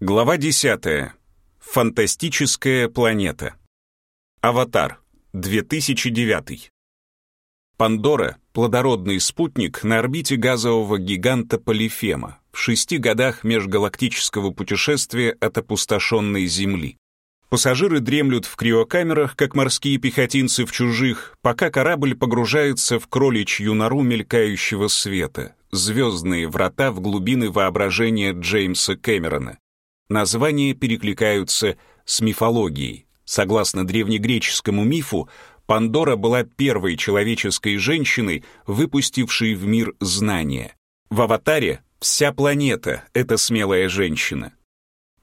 Глава 10. Фантастическая планета. Аватар. 2009. Пандора — плодородный спутник на орбите газового гиганта Полифема в шести годах межгалактического путешествия от опустошенной Земли. Пассажиры дремлют в криокамерах, как морские пехотинцы в чужих, пока корабль погружается в кроличью нору мелькающего света, звездные врата в глубины воображения Джеймса Кэмерона. Названия перекликаются с мифологией. Согласно древнегреческому мифу, Пандора была первой человеческой женщиной, выпустившей в мир знания. В «Аватаре» вся планета — это смелая женщина.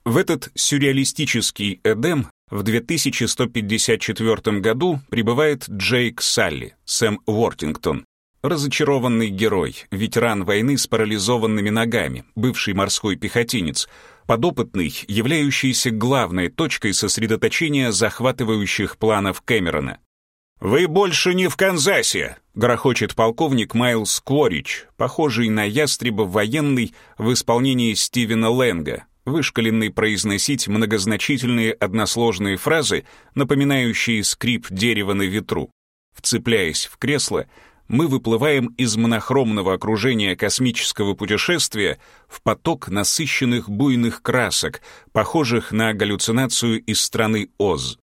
В этот сюрреалистический Эдем в 2154 году прибывает Джейк Салли, Сэм Уортингтон, разочарованный герой, ветеран войны с парализованными ногами, бывший морской пехотинец — подопытный, являющийся главной точкой сосредоточения захватывающих планов Кэмерона. «Вы больше не в Канзасе!» — грохочет полковник Майлз Кворич, похожий на ястреба военный в исполнении Стивена Лэнга, вышкаленный произносить многозначительные односложные фразы, напоминающие скрип дерева на ветру. Вцепляясь в кресло, мы выплываем из монохромного окружения космического путешествия в поток насыщенных буйных красок, похожих на галлюцинацию из страны Оз.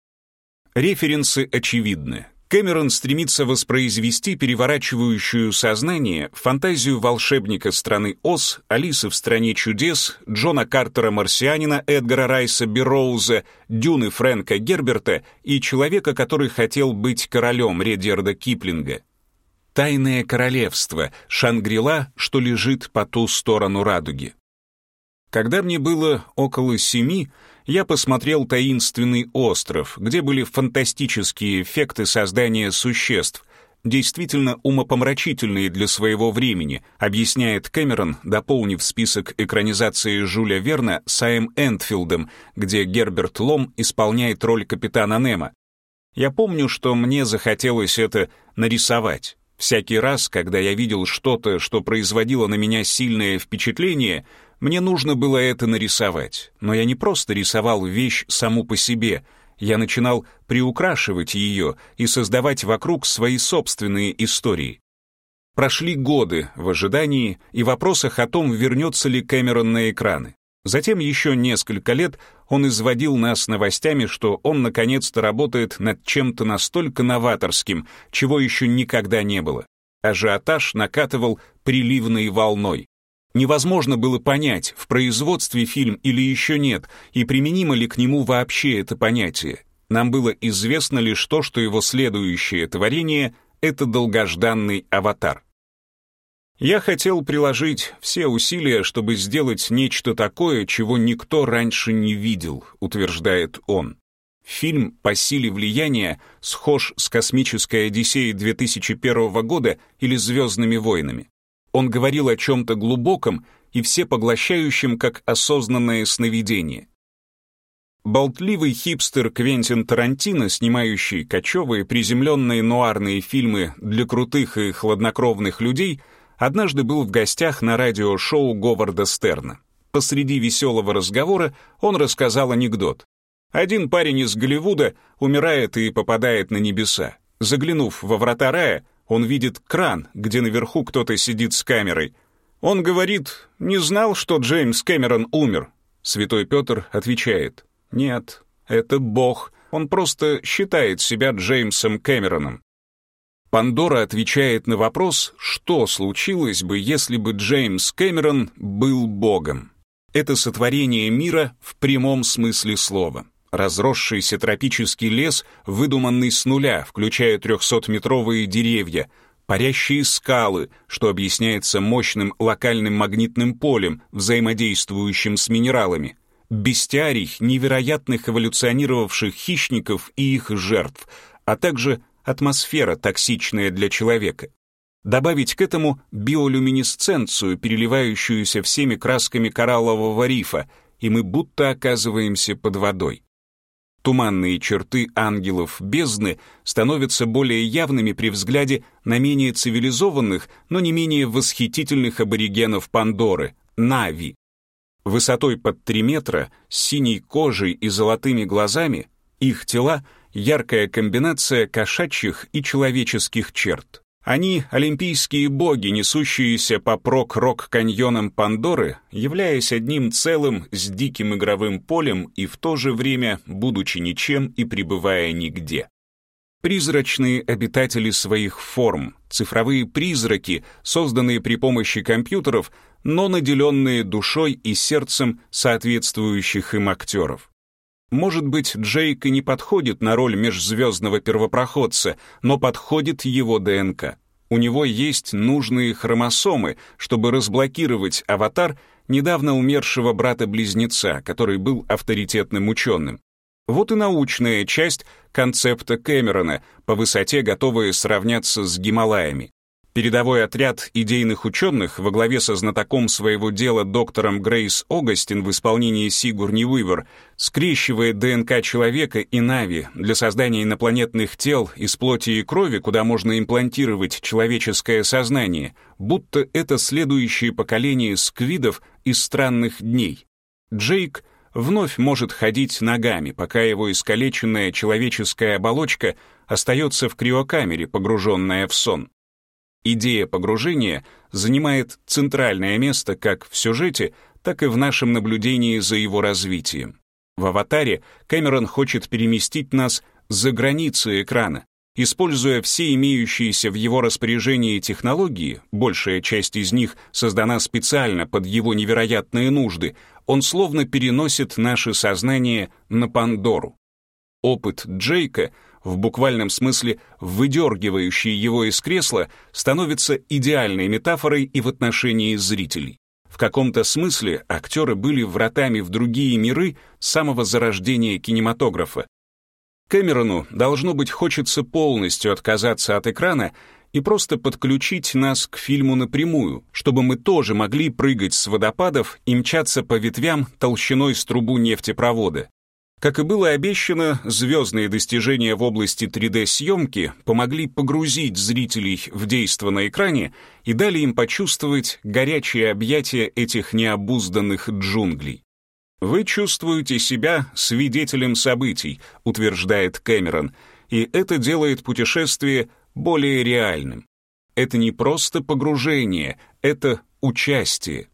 Референсы очевидны. Кэмерон стремится воспроизвести переворачивающую сознание фантазию волшебника страны Оз, Алисы в стране чудес, Джона Картера-марсианина, Эдгара Райса Берроуза, Дюны Фрэнка Герберта и человека, который хотел быть королем Редьярда Киплинга. Тайное королевство, Шангрила, что лежит по ту сторону радуги. Когда мне было около семи, я посмотрел «Таинственный остров», где были фантастические эффекты создания существ, действительно умопомрачительные для своего времени, объясняет Кэмерон, дополнив список экранизации Жюля Верна Саем Энтфилдом, где Герберт Лом исполняет роль капитана Немо. Я помню, что мне захотелось это нарисовать. Всякий раз, когда я видел что-то, что производило на меня сильное впечатление, мне нужно было это нарисовать. Но я не просто рисовал вещь саму по себе, я начинал приукрашивать ее и создавать вокруг свои собственные истории. Прошли годы в ожидании и вопросах о том, вернется ли Кэмерон на экраны. Затем еще несколько лет он изводил нас новостями, что он наконец-то работает над чем-то настолько новаторским, чего еще никогда не было. Ажиотаж накатывал приливной волной. Невозможно было понять, в производстве фильм или еще нет, и применимо ли к нему вообще это понятие. Нам было известно лишь то, что его следующее творение — это долгожданный аватар. Я хотел приложить все усилия, чтобы сделать нечто такое, чего никто раньше не видел, утверждает он. Фильм по силе влияния схож с «Космической Одиссеей» 2001 года или «Звездными войнами». Он говорил о чем-то глубоком и всепоглощающем, как осознанное сновидение. Болтливый хипстер Квентин Тарантино, снимающий кочевые приземленные нуарные фильмы для крутых и хладнокровных людей — однажды был в гостях на радиошоу Говарда Стерна. Посреди веселого разговора он рассказал анекдот. Один парень из Голливуда умирает и попадает на небеса. Заглянув во врата рая, он видит кран, где наверху кто-то сидит с камерой. Он говорит, не знал, что Джеймс Кэмерон умер. Святой Петр отвечает, нет, это Бог, он просто считает себя Джеймсом Кэмероном. Пандора отвечает на вопрос, что случилось бы, если бы Джеймс Кэмерон был богом. Это сотворение мира в прямом смысле слова. Разросшийся тропический лес, выдуманный с нуля, включая трехсотметровые деревья, парящие скалы, что объясняется мощным локальным магнитным полем, взаимодействующим с минералами, бестиарий невероятных эволюционировавших хищников и их жертв, а также атмосфера токсичная для человека. Добавить к этому биолюминесценцию, переливающуюся всеми красками кораллового рифа, и мы будто оказываемся под водой. Туманные черты ангелов бездны становятся более явными при взгляде на менее цивилизованных, но не менее восхитительных аборигенов Пандоры — Нави. Высотой под 3 метра, с синей кожей и золотыми глазами, их тела — яркая комбинация кошачьих и человеческих черт. Они — олимпийские боги, несущиеся по прок-рок-каньонам Пандоры, являясь одним целым с диким игровым полем и в то же время будучи ничем и пребывая нигде. Призрачные обитатели своих форм, цифровые призраки, созданные при помощи компьютеров, но наделенные душой и сердцем соответствующих им актеров. Может быть, Джейк и не подходит на роль межзвездного первопроходца, но подходит его ДНК. У него есть нужные хромосомы, чтобы разблокировать аватар недавно умершего брата-близнеца, который был авторитетным ученым. Вот и научная часть концепта Кэмерона, по высоте готовая сравняться с Гималаями. Передовой отряд идейных ученых во главе со знатоком своего дела доктором Грейс Огастин в исполнении Сигурни Уивер скрещивает ДНК человека и Нави для создания инопланетных тел из плоти и крови, куда можно имплантировать человеческое сознание, будто это следующее поколение сквидов из странных дней. Джейк вновь может ходить ногами, пока его искалеченная человеческая оболочка остается в криокамере, погруженная в сон. Идея погружения занимает центральное место как в сюжете, так и в нашем наблюдении за его развитием. В «Аватаре» Кэмерон хочет переместить нас за границы экрана, Используя все имеющиеся в его распоряжении технологии, большая часть из них создана специально под его невероятные нужды, он словно переносит наше сознание на Пандору. Опыт Джейка, в буквальном смысле выдергивающий его из кресла, становится идеальной метафорой и в отношении зрителей. В каком-то смысле актеры были вратами в другие миры самого зарождения кинематографа, Кэмерону, должно быть, хочется полностью отказаться от экрана и просто подключить нас к фильму напрямую, чтобы мы тоже могли прыгать с водопадов и мчаться по ветвям толщиной с трубу нефтепровода. Как и было обещано, звездные достижения в области 3D-съемки помогли погрузить зрителей в действо на экране и дали им почувствовать горячие объятия этих необузданных джунглей. «Вы чувствуете себя свидетелем событий», утверждает Кэмерон, и это делает путешествие более реальным. Это не просто погружение, это участие.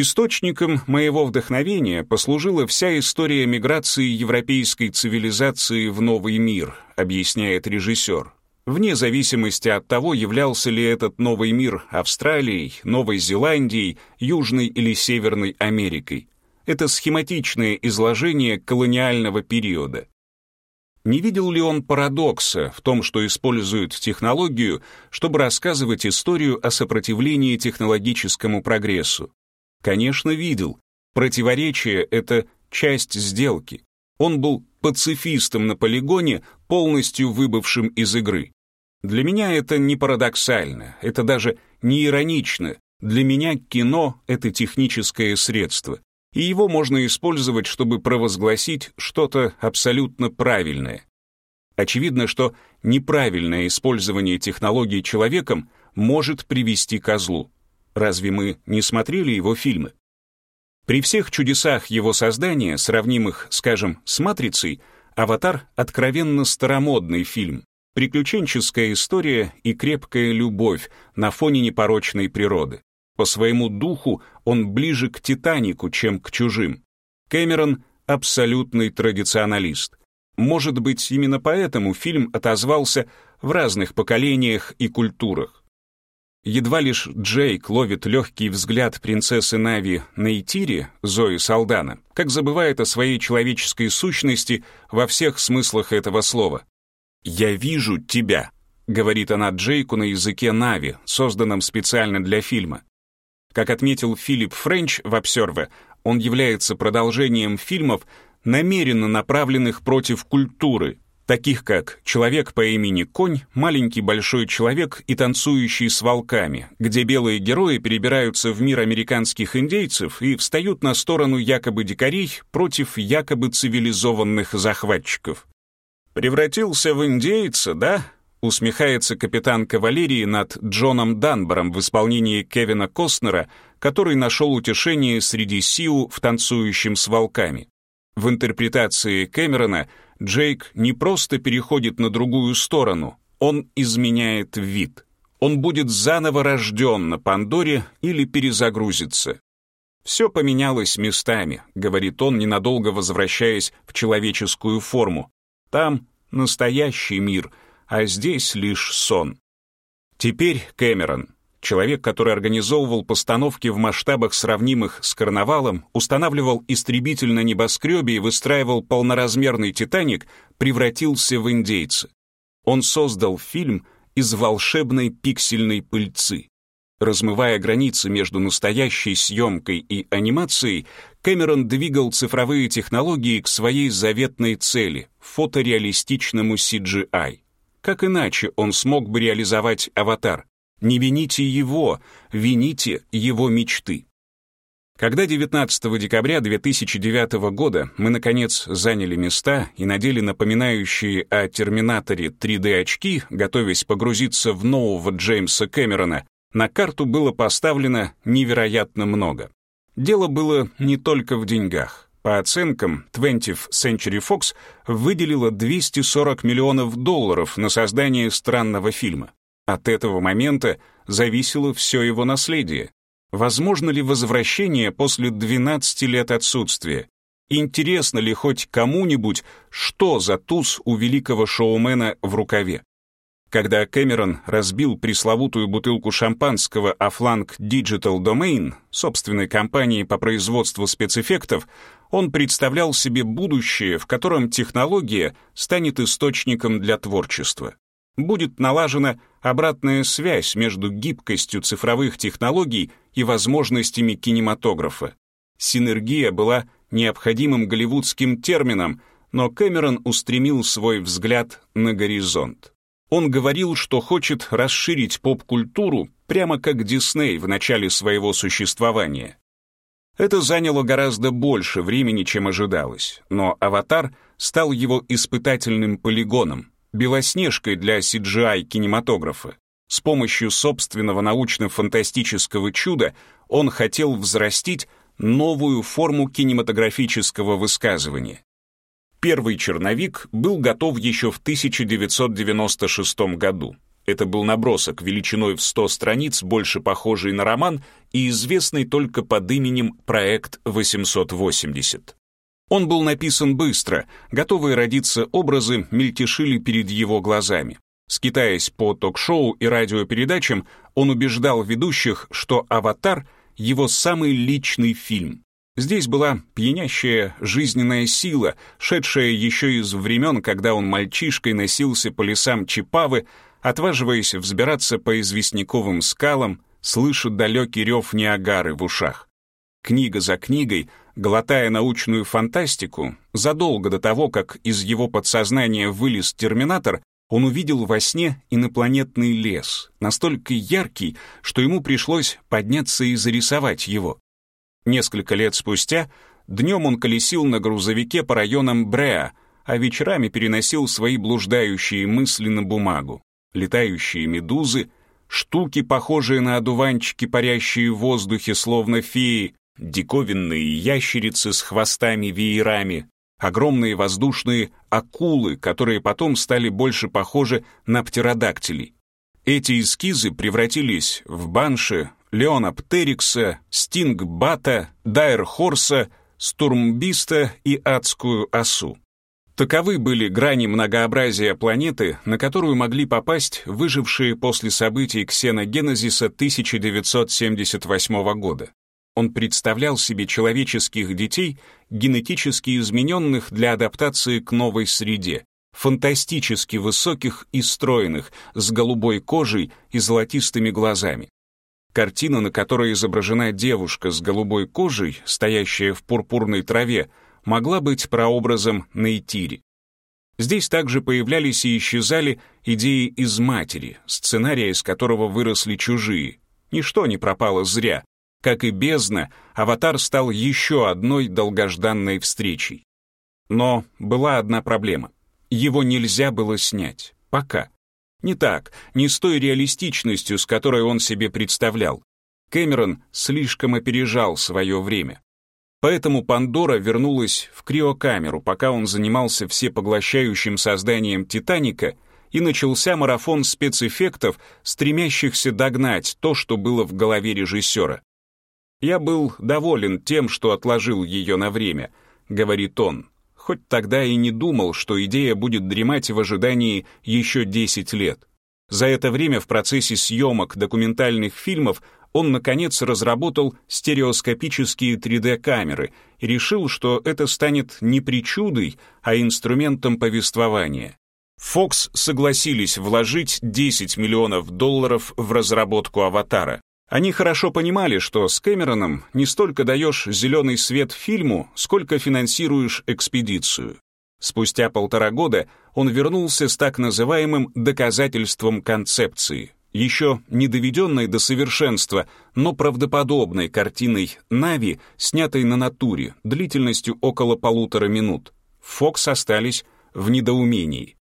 Источником моего вдохновения послужила вся история миграции европейской цивилизации в новый мир, объясняет режиссер. Вне зависимости от того, являлся ли этот новый мир Австралией, Новой Зеландией, Южной или Северной Америкой это схематичное изложение колониального периода. Не видел ли он парадокса в том, что используют технологию, чтобы рассказывать историю о сопротивлении технологическому прогрессу? Конечно, видел. Противоречие — это часть сделки. Он был пацифистом на полигоне, полностью выбывшим из игры. Для меня это не парадоксально, это даже не иронично. Для меня кино — это техническое средство и его можно использовать, чтобы провозгласить что-то абсолютно правильное. Очевидно, что неправильное использование технологий человеком может привести к злу. Разве мы не смотрели его фильмы? При всех чудесах его создания, сравнимых, скажем, с «Матрицей», «Аватар» — откровенно старомодный фильм, приключенческая история и крепкая любовь на фоне непорочной природы. По своему духу он ближе к «Титанику», чем к «Чужим». Кэмерон — абсолютный традиционалист. Может быть, именно поэтому фильм отозвался в разных поколениях и культурах. Едва лишь Джейк ловит легкий взгляд принцессы Нави Нейтири, Зои Салдана, как забывает о своей человеческой сущности во всех смыслах этого слова. «Я вижу тебя», — говорит она Джейку на языке Нави, созданном специально для фильма. Как отметил Филипп Френч в «Обсерве», он является продолжением фильмов, намеренно направленных против культуры, таких как «Человек по имени Конь», «Маленький большой человек» и «Танцующий с волками», где белые герои перебираются в мир американских индейцев и встают на сторону якобы дикарей против якобы цивилизованных захватчиков. «Превратился в индейца, да? усмехается капитан кавалерии над Джоном Данбором в исполнении Кевина Костнера, который нашел утешение среди Сиу в «Танцующем с волками». В интерпретации Кэмерона Джейк не просто переходит на другую сторону, он изменяет вид. Он будет заново рожден на Пандоре или перезагрузится. «Все поменялось местами», — говорит он, ненадолго возвращаясь в человеческую форму. «Там настоящий мир, а здесь лишь сон». Теперь Кэмерон, человек, который организовывал постановки в масштабах, сравнимых с карнавалом, устанавливал истребитель на небоскребе и выстраивал полноразмерный «Титаник», превратился в индейца. Он создал фильм из волшебной пиксельной пыльцы. Размывая границы между настоящей съемкой и анимацией, Кэмерон двигал цифровые технологии к своей заветной цели — фотореалистичному CGI. Как иначе он смог бы реализовать «Аватар»? Не вините его, вините его мечты. Когда 19 декабря 2009 года мы, наконец, заняли места и надели напоминающие о «Терминаторе» 3D-очки, готовясь погрузиться в нового Джеймса Кэмерона, на карту было поставлено невероятно много. Дело было не только в деньгах. По оценкам, 20th Century Fox выделила 240 миллионов долларов на создание странного фильма. От этого момента зависело все его наследие. Возможно ли возвращение после 12 лет отсутствия? Интересно ли хоть кому-нибудь, что за туз у великого шоумена в рукаве? Когда Кэмерон разбил пресловутую бутылку шампанского о фланг Digital Domain, собственной компании по производству спецэффектов, он представлял себе будущее, в котором технология станет источником для творчества будет налажена обратная связь между гибкостью цифровых технологий и возможностями кинематографа. Синергия была необходимым голливудским термином, но Кэмерон устремил свой взгляд на горизонт. Он говорил, что хочет расширить поп-культуру прямо как Дисней в начале своего существования. Это заняло гораздо больше времени, чем ожидалось, но «Аватар» стал его испытательным полигоном, белоснежкой для CGI-кинематографа. С помощью собственного научно-фантастического чуда он хотел взрастить новую форму кинематографического высказывания. Первый черновик был готов еще в 1996 году. Это был набросок величиной в 100 страниц, больше похожий на роман и известный только под именем «Проект 880». Он был написан быстро, готовые родиться образы мельтешили перед его глазами. Скитаясь по ток-шоу и радиопередачам, он убеждал ведущих, что «Аватар» — его самый личный фильм. Здесь была пьянящая жизненная сила, шедшая еще из времен, когда он мальчишкой носился по лесам Чипавы, отваживаясь взбираться по известняковым скалам, слыша далекий рев Ниагары в ушах. Книга за книгой — глотая научную фантастику, задолго до того, как из его подсознания вылез терминатор, он увидел во сне инопланетный лес, настолько яркий, что ему пришлось подняться и зарисовать его. Несколько лет спустя днем он колесил на грузовике по районам Бреа, а вечерами переносил свои блуждающие мысли на бумагу. Летающие медузы, штуки, похожие на одуванчики, парящие в воздухе, словно феи, диковинные ящерицы с хвостами-веерами, огромные воздушные акулы, которые потом стали больше похожи на птеродактилей. Эти эскизы превратились в банши, леоноптерикса, стингбата, дайрхорса, стурмбиста и адскую осу. Таковы были грани многообразия планеты, на которую могли попасть выжившие после событий ксеногенезиса 1978 года. Он представлял себе человеческих детей, генетически измененных для адаптации к новой среде, фантастически высоких и стройных, с голубой кожей и золотистыми глазами. Картина, на которой изображена девушка с голубой кожей, стоящая в пурпурной траве, могла быть прообразом Нейтири. Здесь также появлялись и исчезали идеи из матери, сценария из которого выросли чужие. Ничто не пропало зря, как и бездна, аватар стал еще одной долгожданной встречей. Но была одна проблема. Его нельзя было снять. Пока. Не так, не с той реалистичностью, с которой он себе представлял. Кэмерон слишком опережал свое время. Поэтому Пандора вернулась в криокамеру, пока он занимался всепоглощающим созданием «Титаника», и начался марафон спецэффектов, стремящихся догнать то, что было в голове режиссера. «Я был доволен тем, что отложил ее на время», — говорит он, хоть тогда и не думал, что идея будет дремать в ожидании еще 10 лет. За это время в процессе съемок документальных фильмов он, наконец, разработал стереоскопические 3D-камеры и решил, что это станет не причудой, а инструментом повествования. Fox согласились вложить 10 миллионов долларов в разработку «Аватара». Они хорошо понимали, что с Кэмероном не столько даешь зеленый свет фильму, сколько финансируешь экспедицию. Спустя полтора года он вернулся с так называемым доказательством концепции, еще не доведенной до совершенства, но правдоподобной картиной Нави, снятой на натуре, длительностью около полутора минут. Фокс остались в недоумении.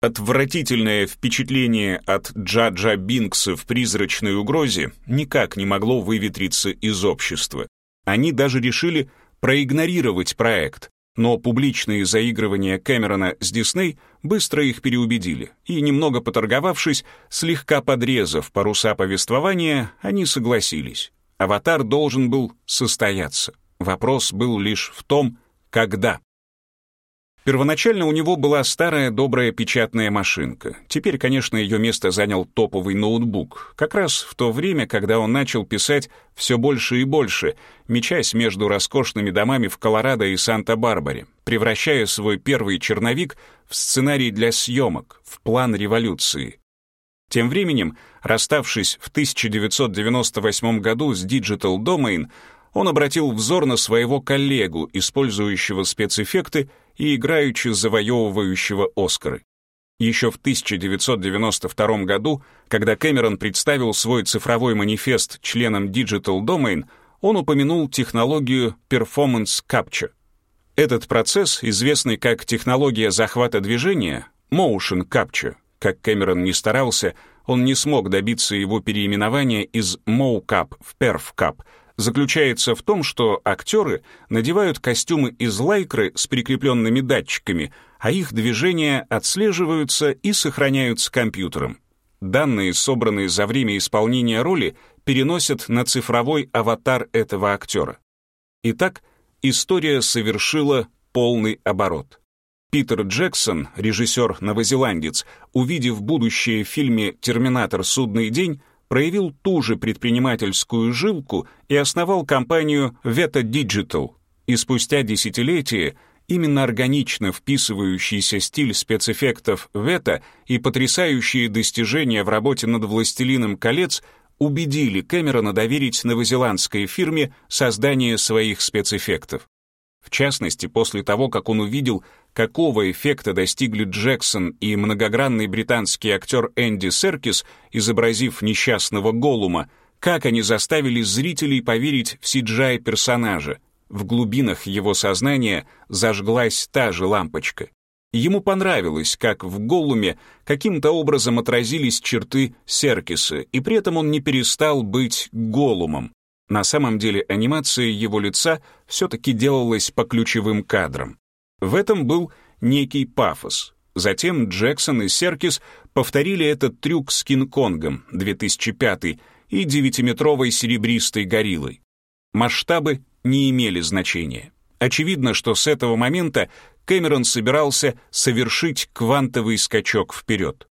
Отвратительное впечатление от Джаджа Бинкса в «Призрачной угрозе» никак не могло выветриться из общества. Они даже решили проигнорировать проект, но публичные заигрывания Кэмерона с Дисней быстро их переубедили, и, немного поторговавшись, слегка подрезав паруса повествования, они согласились. «Аватар» должен был состояться. Вопрос был лишь в том, когда. Первоначально у него была старая добрая печатная машинка. Теперь, конечно, ее место занял топовый ноутбук. Как раз в то время, когда он начал писать все больше и больше, мечась между роскошными домами в Колорадо и Санта-Барбаре, превращая свой первый черновик в сценарий для съемок, в план революции. Тем временем, расставшись в 1998 году с Digital Domain, он обратил взор на своего коллегу, использующего спецэффекты и играючи завоевывающего Оскары. Еще в 1992 году, когда Кэмерон представил свой цифровой манифест членам Digital Domain, он упомянул технологию Performance Capture. Этот процесс, известный как технология захвата движения, Motion Capture, как Кэмерон не старался, он не смог добиться его переименования из MoCap в PerfCap — заключается в том, что актеры надевают костюмы из лайкры с прикрепленными датчиками, а их движения отслеживаются и сохраняются компьютером. Данные, собранные за время исполнения роли, переносят на цифровой аватар этого актера. Итак, история совершила полный оборот. Питер Джексон, режиссер-новозеландец, увидев будущее в фильме «Терминатор. Судный день», проявил ту же предпринимательскую жилку и основал компанию Veta Digital. И спустя десятилетия именно органично вписывающийся стиль спецэффектов Вета и потрясающие достижения в работе над «Властелином колец» убедили Кэмерона доверить новозеландской фирме создание своих спецэффектов. В частности, после того, как он увидел, какого эффекта достигли Джексон и многогранный британский актер Энди Серкис, изобразив несчастного Голума, как они заставили зрителей поверить в CGI-персонажа. В глубинах его сознания зажглась та же лампочка. Ему понравилось, как в Голуме каким-то образом отразились черты Серкиса, и при этом он не перестал быть Голумом. На самом деле анимация его лица все-таки делалась по ключевым кадрам. В этом был некий пафос. Затем Джексон и Серкис повторили этот трюк с Кинг-Конгом 2005 и девятиметровой серебристой гориллой. Масштабы не имели значения. Очевидно, что с этого момента Кэмерон собирался совершить квантовый скачок вперед.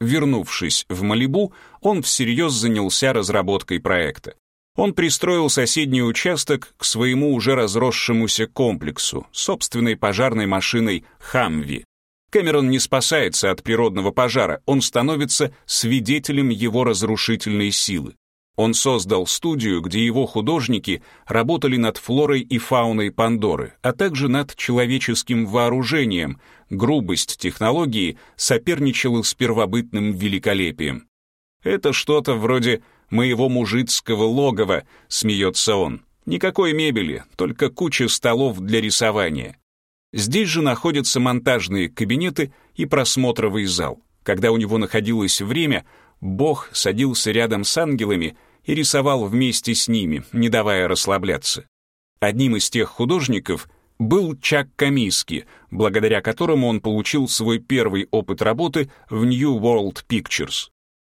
Вернувшись в Малибу, он всерьез занялся разработкой проекта. Он пристроил соседний участок к своему уже разросшемуся комплексу, собственной пожарной машиной «Хамви». Кэмерон не спасается от природного пожара, он становится свидетелем его разрушительной силы. Он создал студию, где его художники работали над флорой и фауной Пандоры, а также над человеческим вооружением. Грубость технологии соперничала с первобытным великолепием. Это что-то вроде моего мужицкого логова», — смеется он. «Никакой мебели, только куча столов для рисования». Здесь же находятся монтажные кабинеты и просмотровый зал. когда у него находилось время, Бог садился рядом с ангелами и рисовал вместе с ними, не давая расслабляться. Одним из тех художников был Чак Камиски, благодаря которому он получил свой первый опыт работы в New World Pictures.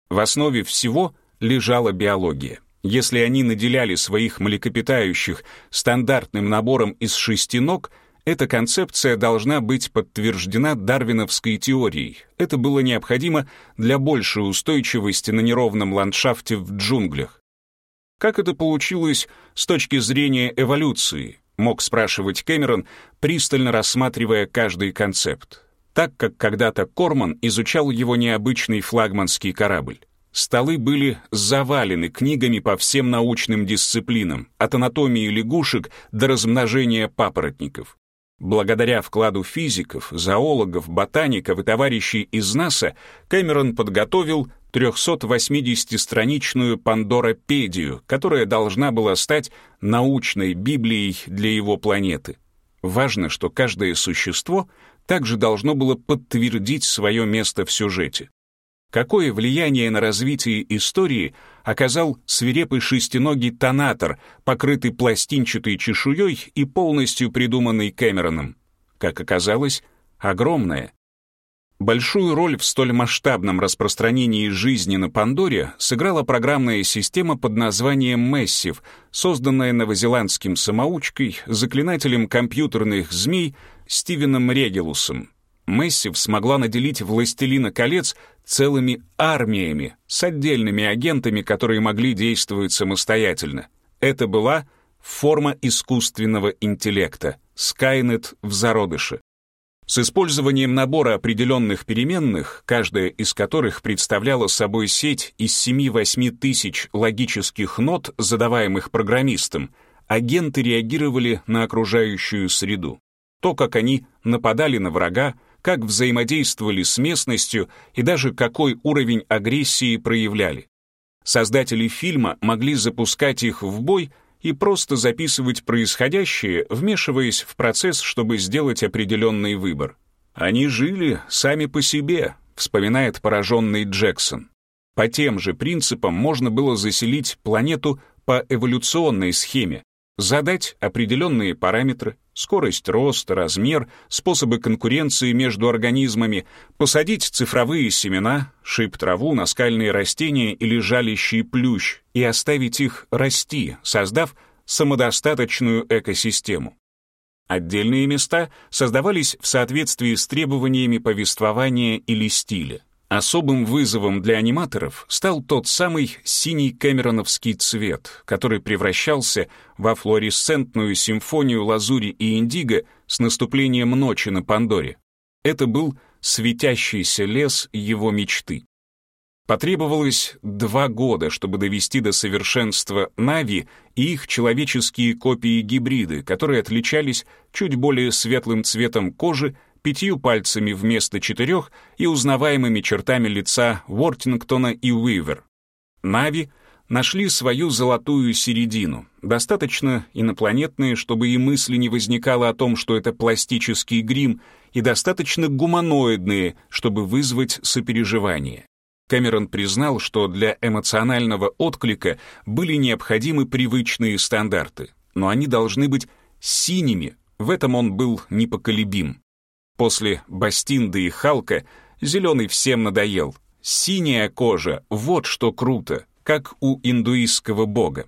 В основе всего лежала биология. Если они наделяли своих млекопитающих стандартным набором из шести ног, эта концепция должна быть подтверждена дарвиновской теорией. Это было необходимо для большей устойчивости на неровном ландшафте в джунглях. Как это получилось с точки зрения эволюции, мог спрашивать Кэмерон, пристально рассматривая каждый концепт. Так как когда-то Корман изучал его необычный флагманский корабль. Столы были завалены книгами по всем научным дисциплинам, от анатомии лягушек до размножения папоротников. Благодаря вкладу физиков, зоологов, ботаников и товарищей из НАСА Кэмерон подготовил 380-страничную Пандоропедию, которая должна была стать научной Библией для его планеты. Важно, что каждое существо также должно было подтвердить свое место в сюжете какое влияние на развитие истории оказал свирепый шестиногий тонатор, покрытый пластинчатой чешуей и полностью придуманный Кэмероном. Как оказалось, огромное. Большую роль в столь масштабном распространении жизни на Пандоре сыграла программная система под названием Мессив, созданная новозеландским самоучкой, заклинателем компьютерных змей Стивеном Регелусом. Мессив смогла наделить «Властелина колец» целыми армиями с отдельными агентами, которые могли действовать самостоятельно. Это была форма искусственного интеллекта, Skynet в зародыше. С использованием набора определенных переменных, каждая из которых представляла собой сеть из 7-8 тысяч логических нот, задаваемых программистом, агенты реагировали на окружающую среду. То, как они нападали на врага, как взаимодействовали с местностью и даже какой уровень агрессии проявляли. Создатели фильма могли запускать их в бой и просто записывать происходящее, вмешиваясь в процесс, чтобы сделать определенный выбор. «Они жили сами по себе», — вспоминает пораженный Джексон. По тем же принципам можно было заселить планету по эволюционной схеме, задать определенные параметры, скорость роста, размер, способы конкуренции между организмами, посадить цифровые семена, шип траву, наскальные растения или жалящий плющ и оставить их расти, создав самодостаточную экосистему. Отдельные места создавались в соответствии с требованиями повествования или стиля. Особым вызовом для аниматоров стал тот самый синий кэмероновский цвет, который превращался во флуоресцентную симфонию лазури и индиго с наступлением ночи на Пандоре. Это был светящийся лес его мечты. Потребовалось два года, чтобы довести до совершенства Нави и их человеческие копии-гибриды, которые отличались чуть более светлым цветом кожи пятью пальцами вместо четырех и узнаваемыми чертами лица Уортингтона и Уивер. Нави нашли свою золотую середину, достаточно инопланетные, чтобы и мысли не возникало о том, что это пластический грим, и достаточно гуманоидные, чтобы вызвать сопереживание. Кэмерон признал, что для эмоционального отклика были необходимы привычные стандарты, но они должны быть синими, в этом он был непоколебим. После Бастинды и Халка зеленый всем надоел. Синяя кожа — вот что круто, как у индуистского бога.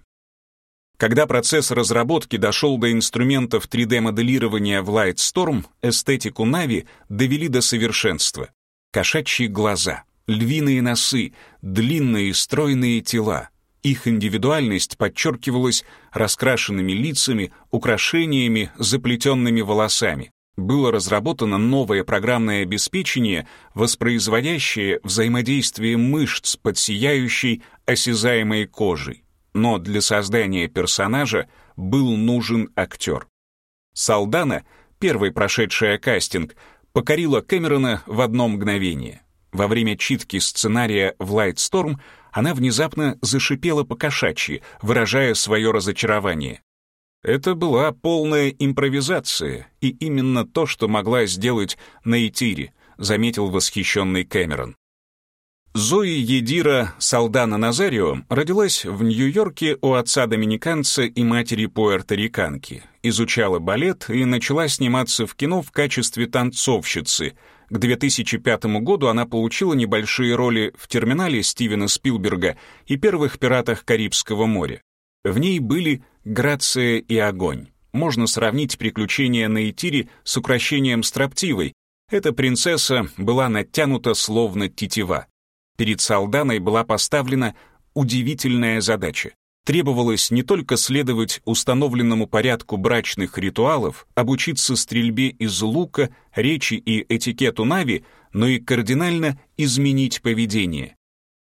Когда процесс разработки дошел до инструментов 3D-моделирования в Lightstorm, эстетику Нави довели до совершенства. Кошачьи глаза, львиные носы, длинные стройные тела. Их индивидуальность подчеркивалась раскрашенными лицами, украшениями, заплетенными волосами было разработано новое программное обеспечение, воспроизводящее взаимодействие мышц под сияющей осязаемой кожей. Но для создания персонажа был нужен актер. Салдана, первый прошедшая кастинг, покорила Кэмерона в одно мгновение. Во время читки сценария в Lightstorm она внезапно зашипела по-кошачьи, выражая свое разочарование. Это была полная импровизация, и именно то, что могла сделать Нейтири, заметил восхищенный Кэмерон. Зои Едира Салдана Назарио родилась в Нью-Йорке у отца-доминиканца и матери пуэрториканки. Изучала балет и начала сниматься в кино в качестве танцовщицы. К 2005 году она получила небольшие роли в «Терминале» Стивена Спилберга и «Первых пиратах Карибского моря». В ней были «Грация и огонь». Можно сравнить приключения на Итире с украшением строптивой. Эта принцесса была натянута словно тетива. Перед Салданой была поставлена удивительная задача. Требовалось не только следовать установленному порядку брачных ритуалов, обучиться стрельбе из лука, речи и этикету Нави, но и кардинально изменить поведение.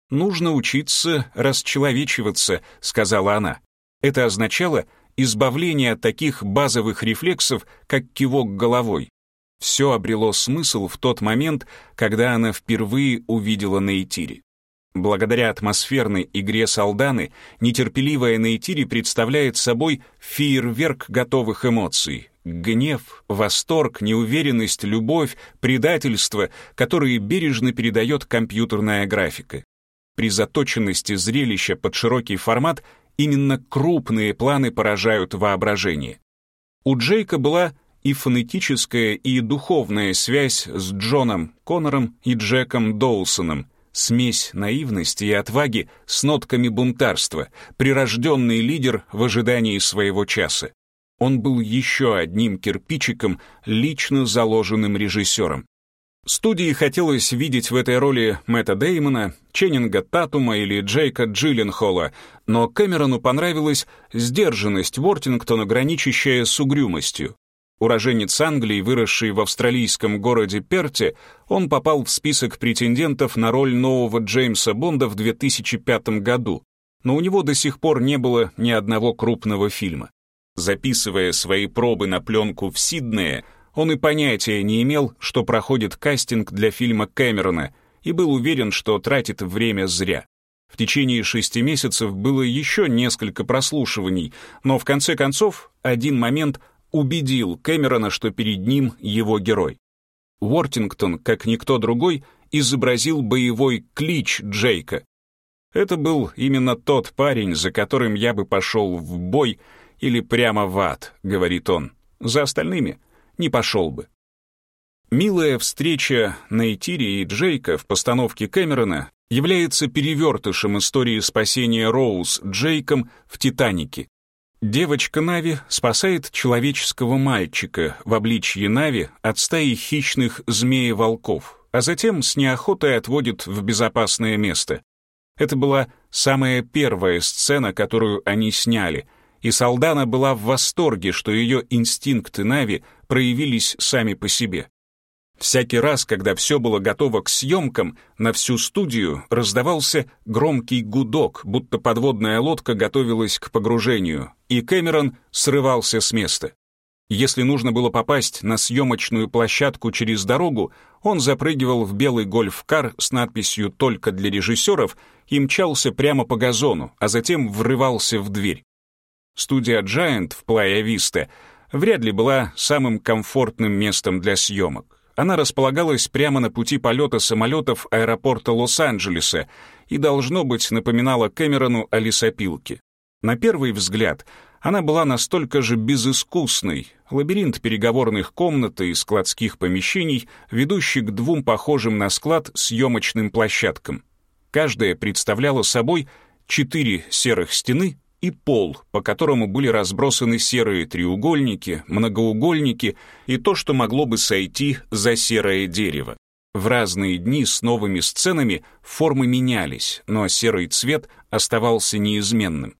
«Нужно учиться расчеловечиваться», — сказала она. Это означало избавление от таких базовых рефлексов, как кивок головой, все обрело смысл в тот момент, когда она впервые увидела Нейтири. Благодаря атмосферной игре Салданы, нетерпеливая Нейтири представляет собой фейерверк готовых эмоций. Гнев, восторг, неуверенность, любовь, предательство, которые бережно передает компьютерная графика. При заточенности зрелища под широкий формат именно крупные планы поражают воображение. У Джейка была и фонетическая, и духовная связь с Джоном Коннором и Джеком Доусоном, смесь наивности и отваги с нотками бунтарства, прирожденный лидер в ожидании своего часа. Он был еще одним кирпичиком, лично заложенным режиссером. Студии хотелось видеть в этой роли Мэтта Деймона, Ченнинга Татума или Джейка Джилленхола, но Кэмерону понравилась сдержанность Вортингтона, граничащая с угрюмостью. Уроженец Англии, выросший в австралийском городе Перте, он попал в список претендентов на роль нового Джеймса Бонда в 2005 году, но у него до сих пор не было ни одного крупного фильма. Записывая свои пробы на пленку в Сиднее, он и понятия не имел, что проходит кастинг для фильма Кэмерона, и был уверен, что тратит время зря. В течение шести месяцев было еще несколько прослушиваний, но в конце концов один момент убедил Кэмерона, что перед ним его герой. Уортингтон, как никто другой, изобразил боевой клич Джейка. Это был именно тот парень, за которым я бы пошел в бой или прямо в ад, говорит он. За остальными не пошел бы. Милая встреча Нейтири и Джейка в постановке Кэмерона является перевертышем истории спасения Роуз Джейком в «Титанике». Девочка Нави спасает человеческого мальчика в обличье Нави от стаи хищных змеи-волков, а затем с неохотой отводит в безопасное место. Это была самая первая сцена, которую они сняли, и Салдана была в восторге, что ее инстинкты Нави проявились сами по себе. Всякий раз, когда все было готово к съемкам, на всю студию раздавался громкий гудок, будто подводная лодка готовилась к погружению, и Кэмерон срывался с места. Если нужно было попасть на съемочную площадку через дорогу, он запрыгивал в белый гольф-кар с надписью «Только для режиссеров» и мчался прямо по газону, а затем врывался в дверь. Студия Giant в Плая-Виста вряд ли была самым комфортным местом для съемок. Она располагалась прямо на пути полета самолетов аэропорта Лос-Анджелеса и, должно быть, напоминала Кэмерону о лесопилке. На первый взгляд она была настолько же безыскусной, лабиринт переговорных комнат и складских помещений, ведущий к двум похожим на склад съемочным площадкам. Каждая представляла собой четыре серых стены и пол, по которому были разбросаны серые треугольники, многоугольники и то, что могло бы сойти за серое дерево. В разные дни с новыми сценами формы менялись, но серый цвет оставался неизменным.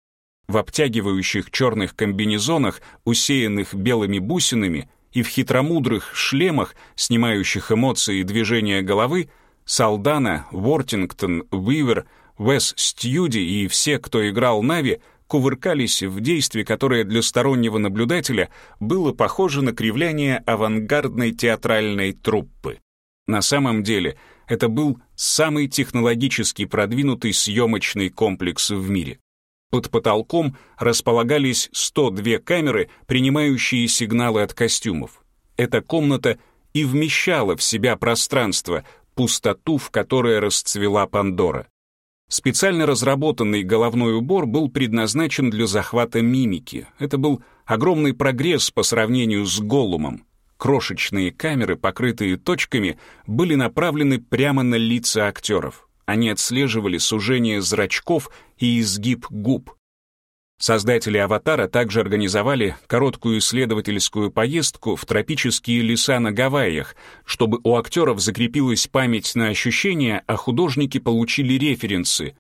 В обтягивающих черных комбинезонах, усеянных белыми бусинами, и в хитромудрых шлемах, снимающих эмоции и движения головы, Салдана, Вортингтон, Уивер, Вес Стьюди и все, кто играл Нави, кувыркались в действии, которое для стороннего наблюдателя было похоже на кривляние авангардной театральной труппы. На самом деле, это был самый технологически продвинутый съемочный комплекс в мире. Под потолком располагались 102 камеры, принимающие сигналы от костюмов. Эта комната и вмещала в себя пространство, пустоту, в которой расцвела Пандора. Специально разработанный головной убор был предназначен для захвата мимики. Это был огромный прогресс по сравнению с Голумом. Крошечные камеры, покрытые точками, были направлены прямо на лица актеров. Они отслеживали сужение зрачков и изгиб губ. Создатели «Аватара» также организовали короткую исследовательскую поездку в тропические леса на Гавайях, чтобы у актеров закрепилась память на ощущения, а художники получили референсы.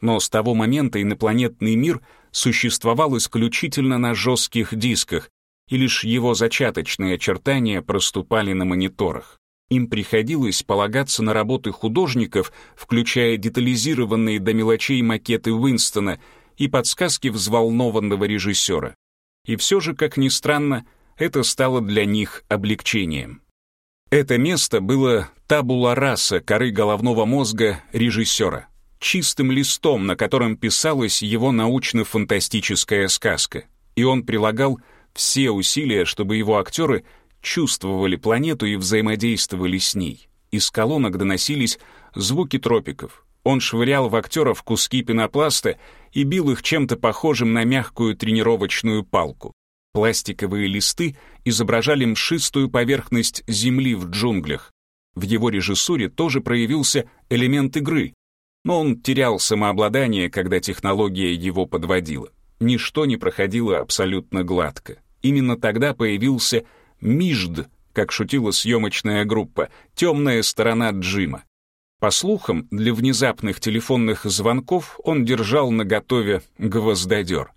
Но с того момента инопланетный мир существовал исключительно на жестких дисках, и лишь его зачаточные очертания проступали на мониторах. Им приходилось полагаться на работы художников, включая детализированные до мелочей макеты Уинстона — и подсказки взволнованного режиссера. И все же, как ни странно, это стало для них облегчением. Это место было табула раса коры головного мозга режиссера, чистым листом, на котором писалась его научно-фантастическая сказка. И он прилагал все усилия, чтобы его актеры чувствовали планету и взаимодействовали с ней. Из колонок доносились звуки тропиков. Он швырял в актеров куски пенопласта и бил их чем-то похожим на мягкую тренировочную палку. Пластиковые листы изображали мшистую поверхность земли в джунглях. В его режиссуре тоже проявился элемент игры, но он терял самообладание, когда технология его подводила. Ничто не проходило абсолютно гладко. Именно тогда появился «Мижд», как шутила съемочная группа, темная сторона Джима. По слухам, для внезапных телефонных звонков он держал наготове гвоздодер.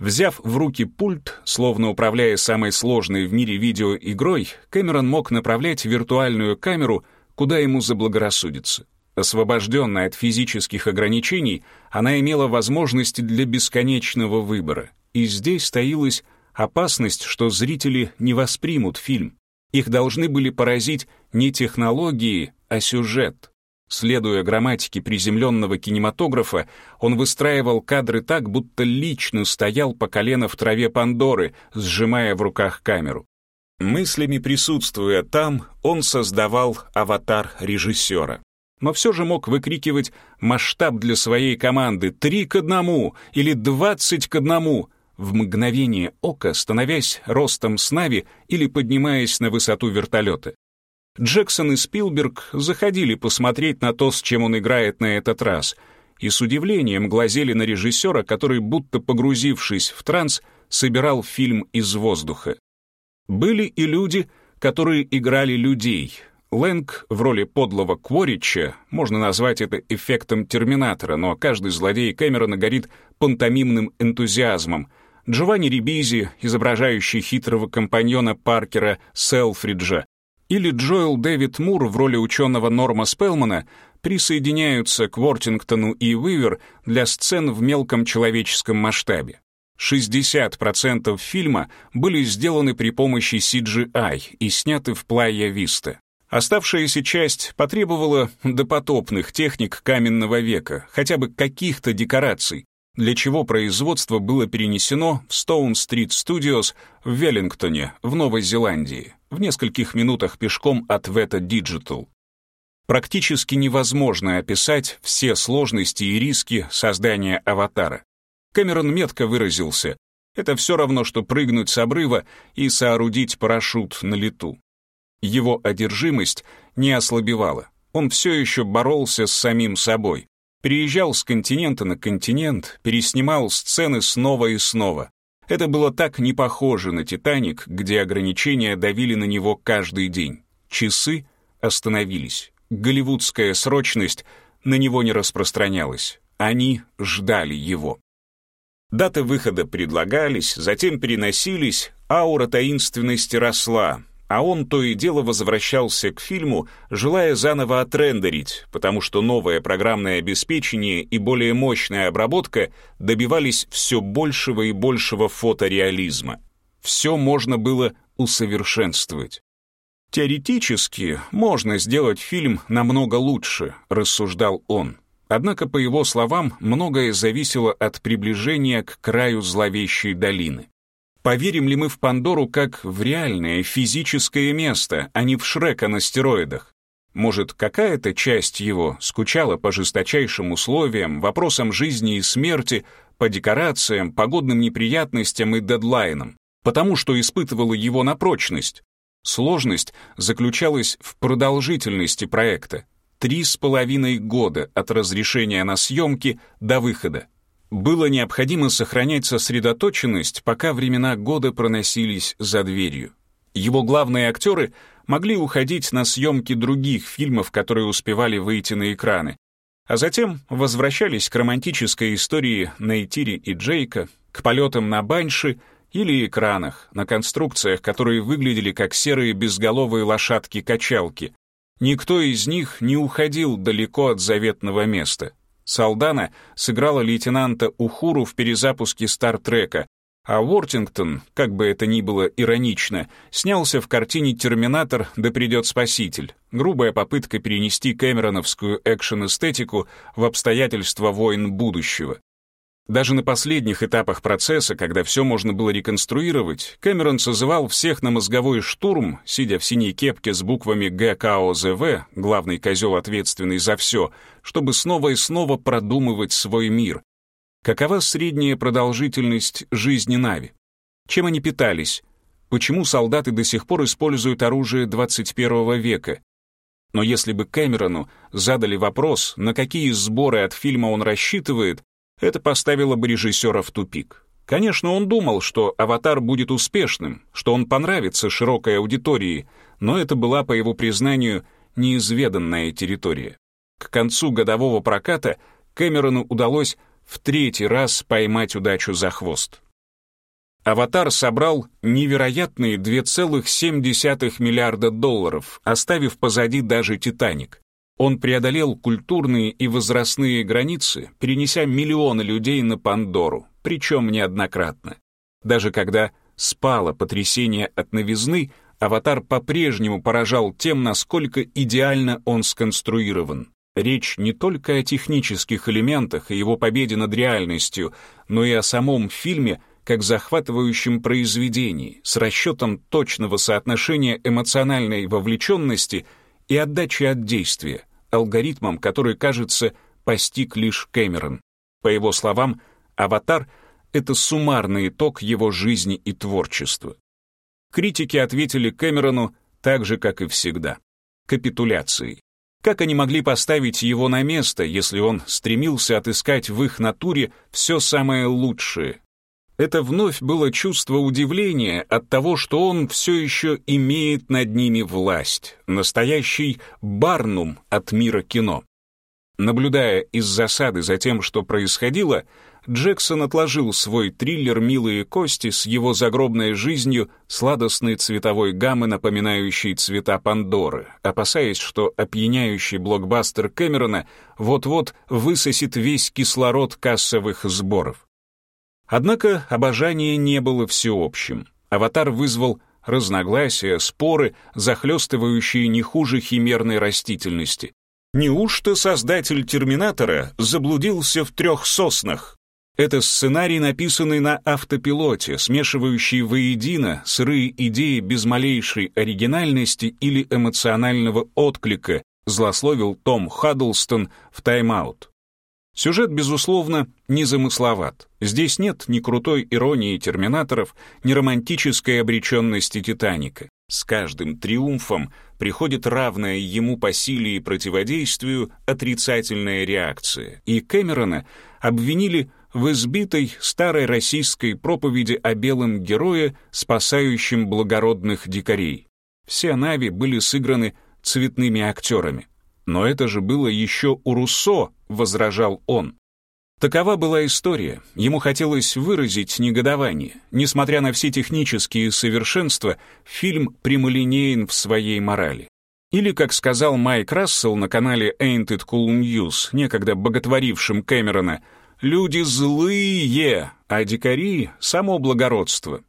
Взяв в руки пульт, словно управляя самой сложной в мире видеоигрой, Кэмерон мог направлять виртуальную камеру, куда ему заблагорассудится. Освобожденная от физических ограничений, она имела возможности для бесконечного выбора. И здесь таилась опасность, что зрители не воспримут фильм. Их должны были поразить не технологии, а сюжет. Следуя грамматике приземленного кинематографа, он выстраивал кадры так, будто лично стоял по колено в траве Пандоры, сжимая в руках камеру. Мыслями присутствуя там, он создавал аватар режиссера. Но все же мог выкрикивать масштаб для своей команды «три к одному» или «двадцать к одному», в мгновение ока становясь ростом с Нави или поднимаясь на высоту вертолета. Джексон и Спилберг заходили посмотреть на то, с чем он играет на этот раз, и с удивлением глазели на режиссера, который, будто погрузившись в транс, собирал фильм из воздуха. Были и люди, которые играли людей. Лэнг в роли подлого Кворича, можно назвать это эффектом Терминатора, но каждый злодей Кэмерона горит пантомимным энтузиазмом. Джованни Рибизи, изображающий хитрого компаньона Паркера Селфриджа, или Джоэл Дэвид Мур в роли ученого Норма Спелмана присоединяются к Вортингтону и Уивер для сцен в мелком человеческом масштабе. 60% фильма были сделаны при помощи CGI и сняты в Плайя Виста. Оставшаяся часть потребовала допотопных техник каменного века, хотя бы каких-то декораций, для чего производство было перенесено в Stone Street Studios в Веллингтоне, в Новой Зеландии, в нескольких минутах пешком от Veta Digital. Практически невозможно описать все сложности и риски создания аватара. Кэмерон метко выразился, это все равно, что прыгнуть с обрыва и соорудить парашют на лету. Его одержимость не ослабевала, он все еще боролся с самим собой. Переезжал с континента на континент, переснимал сцены снова и снова. Это было так не похоже на «Титаник», где ограничения давили на него каждый день. Часы остановились. Голливудская срочность на него не распространялась. Они ждали его. Даты выхода предлагались, затем переносились, аура таинственности росла, а он то и дело возвращался к фильму, желая заново отрендерить, потому что новое программное обеспечение и более мощная обработка добивались все большего и большего фотореализма. Все можно было усовершенствовать. «Теоретически можно сделать фильм намного лучше», — рассуждал он. Однако, по его словам, многое зависело от приближения к краю зловещей долины. Поверим ли мы в Пандору как в реальное физическое место, а не в Шрека на стероидах? Может, какая-то часть его скучала по жесточайшим условиям, вопросам жизни и смерти, по декорациям, погодным неприятностям и дедлайнам, потому что испытывала его на прочность. Сложность заключалась в продолжительности проекта. Три с половиной года от разрешения на съемки до выхода. Было необходимо сохранять сосредоточенность, пока времена года проносились за дверью. Его главные актеры могли уходить на съемки других фильмов, которые успевали выйти на экраны, а затем возвращались к романтической истории Нейтири и Джейка, к полетам на банши или экранах, на конструкциях, которые выглядели как серые безголовые лошадки-качалки. Никто из них не уходил далеко от заветного места. Салдана сыграла лейтенанта Ухуру в перезапуске «Стартрека», а Уортингтон, как бы это ни было иронично, снялся в картине «Терминатор. Да придет спаситель». Грубая попытка перенести кэмероновскую экшен-эстетику в обстоятельства войн будущего. Даже на последних этапах процесса, когда все можно было реконструировать, Кэмерон созывал всех на мозговой штурм, сидя в синей кепке с буквами ГКОЗВ, главный козел ответственный за все, чтобы снова и снова продумывать свой мир, Какова средняя продолжительность жизни Нави? Чем они питались? Почему солдаты до сих пор используют оружие 21 века? Но если бы Кэмерону задали вопрос, на какие сборы от фильма он рассчитывает, это поставило бы режиссера в тупик. Конечно, он думал, что «Аватар» будет успешным, что он понравится широкой аудитории, но это была, по его признанию, неизведанная территория. К концу годового проката Кэмерону удалось в третий раз поймать удачу за хвост. «Аватар» собрал невероятные 2,7 миллиарда долларов, оставив позади даже «Титаник». Он преодолел культурные и возрастные границы, перенеся миллионы людей на Пандору, причем неоднократно. Даже когда спало потрясение от новизны, «Аватар» по-прежнему поражал тем, насколько идеально он сконструирован. Речь не только о технических элементах и его победе над реальностью, но и о самом фильме как захватывающем произведении с расчетом точного соотношения эмоциональной вовлеченности и отдачи от действия, алгоритмом, который, кажется, постиг лишь Кэмерон. По его словам, «Аватар» — это суммарный итог его жизни и творчества. Критики ответили Кэмерону так же, как и всегда — капитуляцией. Как они могли поставить его на место, если он стремился отыскать в их натуре все самое лучшее? Это вновь было чувство удивления от того, что он все еще имеет над ними власть, настоящий барнум от мира кино. Наблюдая из засады за тем, что происходило, Джексон отложил свой триллер «Милые кости» с его загробной жизнью сладостной цветовой гаммы, напоминающей цвета Пандоры, опасаясь, что опьяняющий блокбастер Кэмерона вот-вот высосет весь кислород кассовых сборов. Однако обожание не было всеобщим. «Аватар» вызвал разногласия, споры, захлестывающие не хуже химерной растительности. Неужто создатель «Терминатора» заблудился в трех соснах? Это сценарий, написанный на автопилоте, смешивающий воедино сырые идеи без малейшей оригинальности или эмоционального отклика, злословил Том Хаддлстон в «Тайм-аут». Сюжет, безусловно, незамысловат. Здесь нет ни крутой иронии терминаторов, ни романтической обреченности Титаника. С каждым триумфом приходит равная ему по силе и противодействию отрицательная реакция, и Кэмерона обвинили в избитой старой российской проповеди о белом герое, спасающем благородных дикарей. Все Нави были сыграны цветными актерами. Но это же было еще у Руссо, возражал он. Такова была история. Ему хотелось выразить негодование. Несмотря на все технические совершенства, фильм прямолинеен в своей морали. Или, как сказал Майк Рассел на канале Ain't It Cool News, некогда боготворившим Кэмерона, «Люди злые, а дикари — само благородство».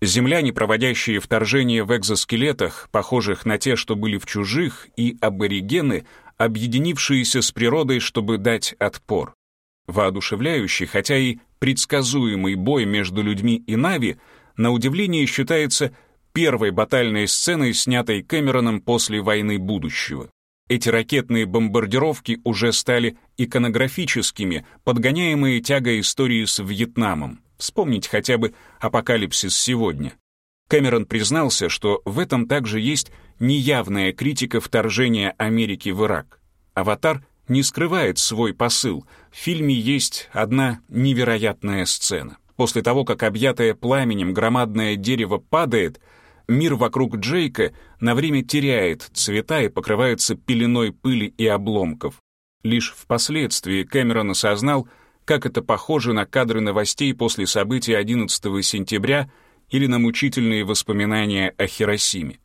Земляне, проводящие вторжение в экзоскелетах, похожих на те, что были в чужих, и аборигены, объединившиеся с природой, чтобы дать отпор. Воодушевляющий, хотя и предсказуемый бой между людьми и Нави, на удивление считается первой батальной сценой, снятой Кэмероном после войны будущего. Эти ракетные бомбардировки уже стали иконографическими, подгоняемые тягой истории с Вьетнамом. Вспомнить хотя бы «Апокалипсис сегодня». Кэмерон признался, что в этом также есть неявная критика вторжения Америки в Ирак. «Аватар» не скрывает свой посыл. В фильме есть одна невероятная сцена. После того, как объятое пламенем громадное дерево падает, мир вокруг Джейка на время теряет цвета и покрывается пеленой пыли и обломков. Лишь впоследствии Кэмерон осознал, как это похоже на кадры новостей после событий 11 сентября или на мучительные воспоминания о Хиросиме.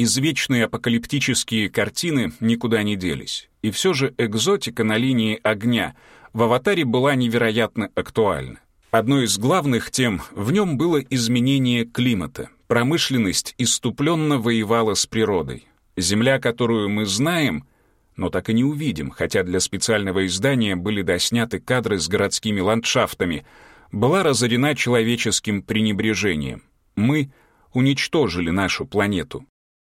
Извечные апокалиптические картины никуда не делись. И все же экзотика на линии огня в «Аватаре» была невероятно актуальна. Одной из главных тем в нем было изменение климата. Промышленность иступленно воевала с природой. Земля, которую мы знаем, но так и не увидим, хотя для специального издания были досняты кадры с городскими ландшафтами, была разорена человеческим пренебрежением. Мы уничтожили нашу планету.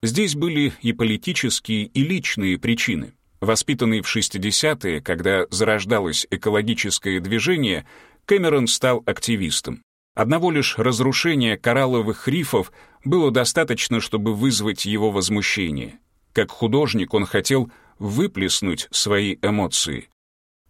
Здесь были и политические, и личные причины. Воспитанный в 60-е, когда зарождалось экологическое движение, Кэмерон стал активистом. Одного лишь разрушения коралловых рифов было достаточно, чтобы вызвать его возмущение. Как художник он хотел выплеснуть свои эмоции.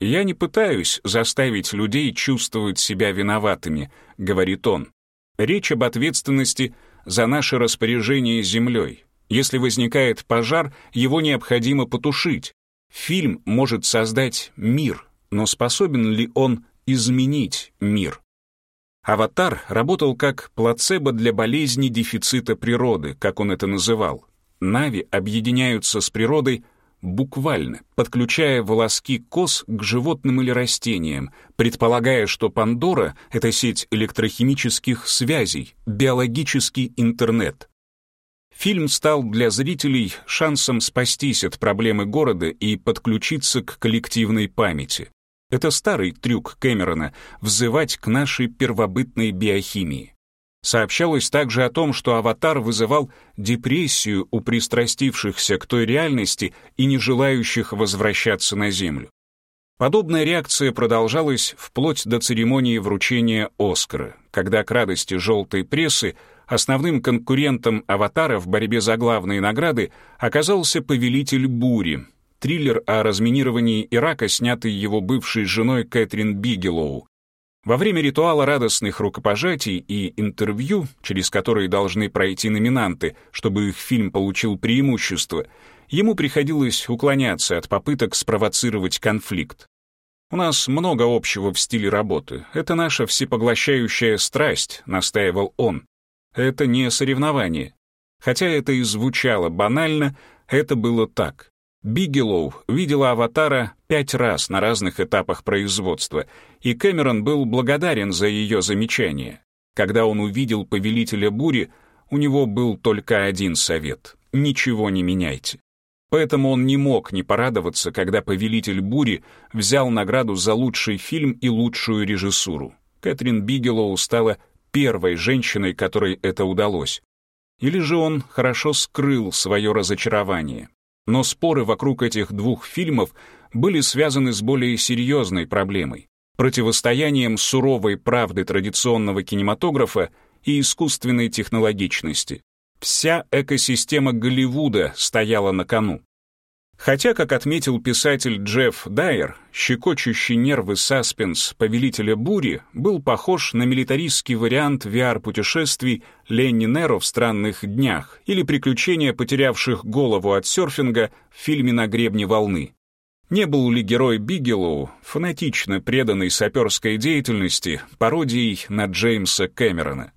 «Я не пытаюсь заставить людей чувствовать себя виноватыми», — говорит он. «Речь об ответственности за наше распоряжение землей. Если возникает пожар, его необходимо потушить. Фильм может создать мир, но способен ли он изменить мир. «Аватар» работал как плацебо для болезни дефицита природы, как он это называл. Нави объединяются с природой буквально, подключая волоски кос к животным или растениям, предполагая, что Пандора — это сеть электрохимических связей, биологический интернет. Фильм стал для зрителей шансом спастись от проблемы города и подключиться к коллективной памяти. Это старый трюк Кэмерона — взывать к нашей первобытной биохимии. Сообщалось также о том, что «Аватар» вызывал депрессию у пристрастившихся к той реальности и не желающих возвращаться на Землю. Подобная реакция продолжалась вплоть до церемонии вручения «Оскара», когда к радости желтой прессы основным конкурентом «Аватара» в борьбе за главные награды оказался «Повелитель бури», триллер о разминировании Ирака, снятый его бывшей женой Кэтрин Бигелоу. Во время ритуала радостных рукопожатий и интервью, через которые должны пройти номинанты, чтобы их фильм получил преимущество, ему приходилось уклоняться от попыток спровоцировать конфликт. «У нас много общего в стиле работы. Это наша всепоглощающая страсть», — настаивал он. «Это не соревнование». Хотя это и звучало банально, это было так. Бигелоу видела «Аватара» пять раз на разных этапах производства, и Кэмерон был благодарен за ее замечание. Когда он увидел «Повелителя бури», у него был только один совет — ничего не меняйте. Поэтому он не мог не порадоваться, когда «Повелитель бури» взял награду за лучший фильм и лучшую режиссуру. Кэтрин Бигелоу стала первой женщиной, которой это удалось. Или же он хорошо скрыл свое разочарование. Но споры вокруг этих двух фильмов были связаны с более серьезной проблемой — противостоянием суровой правды традиционного кинематографа и искусственной технологичности. Вся экосистема Голливуда стояла на кону. Хотя, как отметил писатель Джефф Дайер, щекочущий нервы саспенс «Повелителя бури» был похож на милитаристский вариант VR-путешествий Ленни Неро в «Странных днях» или приключения потерявших голову от серфинга в фильме «На гребне волны». Не был ли герой Бигелоу, фанатично преданный саперской деятельности, пародией на Джеймса Кэмерона?